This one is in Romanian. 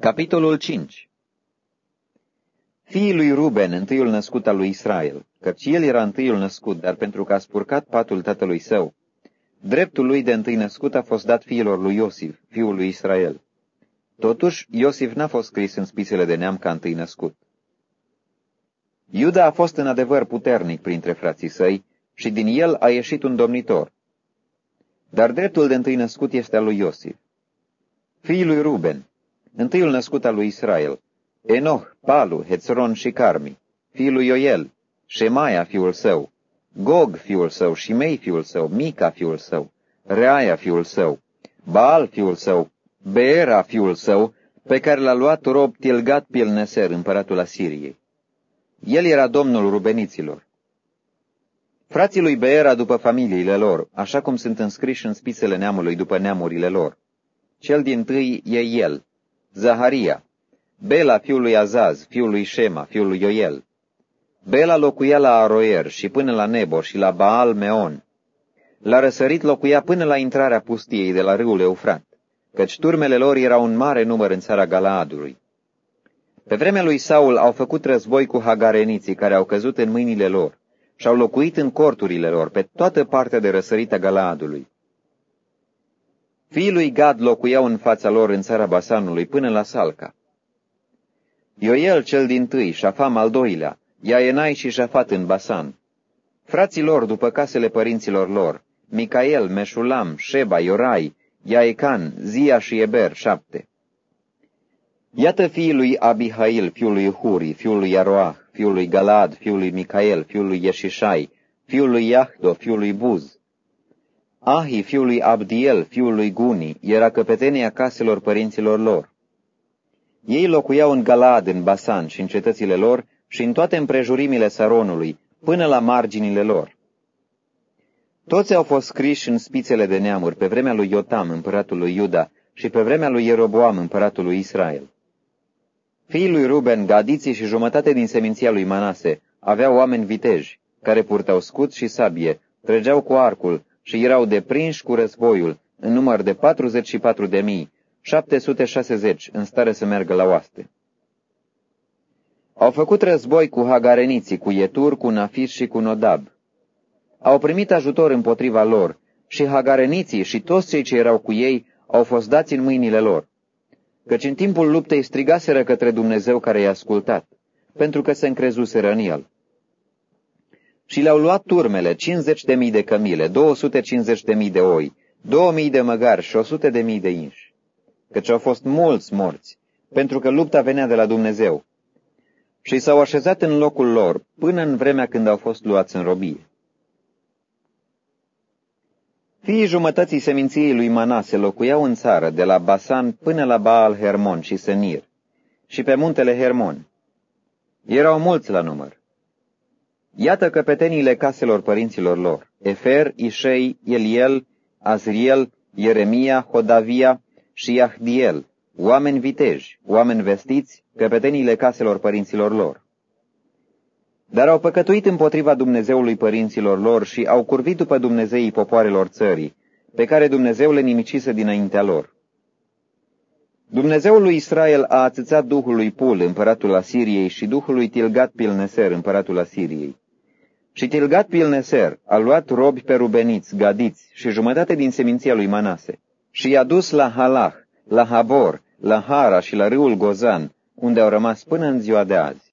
Capitolul 5 Fiii lui Ruben, întâiul născut al lui Israel, căci el era întâiul născut, dar pentru că a spurcat patul tatălui său, dreptul lui de întâi născut a fost dat fiilor lui Iosif, fiul lui Israel. Totuși, Iosif n-a fost scris în spisele de neam ca întâi născut. Iuda a fost în adevăr puternic printre frații săi și din el a ieșit un domnitor. Dar dreptul de întâi născut este al lui Iosif. Fiii lui Ruben, întâiul născut al lui Israel, Enoch, Palu, Hețron și Carmi, fiul lui Ioel, Shemaia fiul său, Gog fiul său, Shimei fiul său, Mica fiul său, Reaia fiul său, Baal fiul său, Beera fiul său, pe care l-a luat rob Tilgat Pilneser, împăratul Asiriei. El era domnul rubeniților. Frații lui Beera după familiile lor, așa cum sunt înscriși în spisele neamului după neamurile lor. Cel din tâi e el, Zaharia, Bela fiul lui Azaz, fiul lui Shema, fiul lui Ioel. Bela locuia la Aroer și până la Nebo și la Baal Meon. La răsărit locuia până la intrarea pustiei de la râul Eufrat, căci turmele lor erau un mare număr în țara Galaadului. Pe vremea lui Saul au făcut război cu hagareniții care au căzut în mâinile lor și au locuit în corturile lor pe toată partea de răsărit a Galaadului. Fiii lui Gad locuiau în fața lor în țara Basanului până la Salca. Ioel cel din tâi, Șafam al doilea, Iaenai și Șafat în Basan. Frații lor după casele părinților lor, Micael, Meșulam, Sheba, Iorai, Iaecan, Zia și Eber, șapte. Iată fiii lui Abihail, fiul lui Huri, fiul lui Aroah, fiul lui Galad, fiul lui Micael, fiul lui Ieșișai, fiul lui Iahdo, fiul lui Buz. Ahi, fiul lui Abdiel, fiul lui Guni, era căpetenia caselor părinților lor. Ei locuiau în Galad, în Basan și în cetățile lor și în toate împrejurimile Saronului, până la marginile lor. Toți au fost scriși în spițele de neamuri pe vremea lui Iotam, împăratul lui Iuda, și pe vremea lui Ieroboam, împăratul lui Israel. Fiii lui Ruben, gadiții și jumătate din seminția lui Manase, aveau oameni viteji, care purtau scut și sabie, trăgeau cu arcul și erau deprinși cu războiul, în număr de 44 de mii, 760 în stare să meargă la oaste. Au făcut război cu hagareniții, cu Ietur, cu Nafis și cu Nodab. Au primit ajutor împotriva lor și hagareniții și toți cei ce erau cu ei au fost dați în mâinile lor. Căci în timpul luptei strigaseră către Dumnezeu care i-a ascultat, pentru că se încrezuseră în el. Și le-au luat turmele, 50 de mii de cămile, 250 de mii de oi, 2000 de măgari și 100 de mii de inși căci au fost mulți morți, pentru că lupta venea de la Dumnezeu. Și s-au așezat în locul lor până în vremea când au fost luați în robie. Fiii jumătății seminției lui Manase locuiau în țară, de la Basan până la Baal Hermon și Senir, și pe muntele Hermon. Erau mulți la număr. Iată căpeteniile caselor părinților lor, Efer, Ișei, Eliel, Azriel, Ieremia, Hodavia, și Ahdiel, oameni viteji, oameni vestiți, căpeteniile caselor părinților lor. Dar au păcătuit împotriva Dumnezeului părinților lor și au curvit după Dumnezeii popoarelor țării, pe care Dumnezeu le nimicise dinaintea lor. Dumnezeul lui Israel a atâțat Duhul lui Pul, împăratul Asiriei, și Duhul lui Tilgat Pilneser, împăratul Asiriei. Și Tilgat Pilneser a luat robi pe rubeniți, gadiți și jumătate din seminția lui Manase și i-a dus la Halach, la Habor, la Hara și la râul Gozan, unde au rămas până în ziua de azi.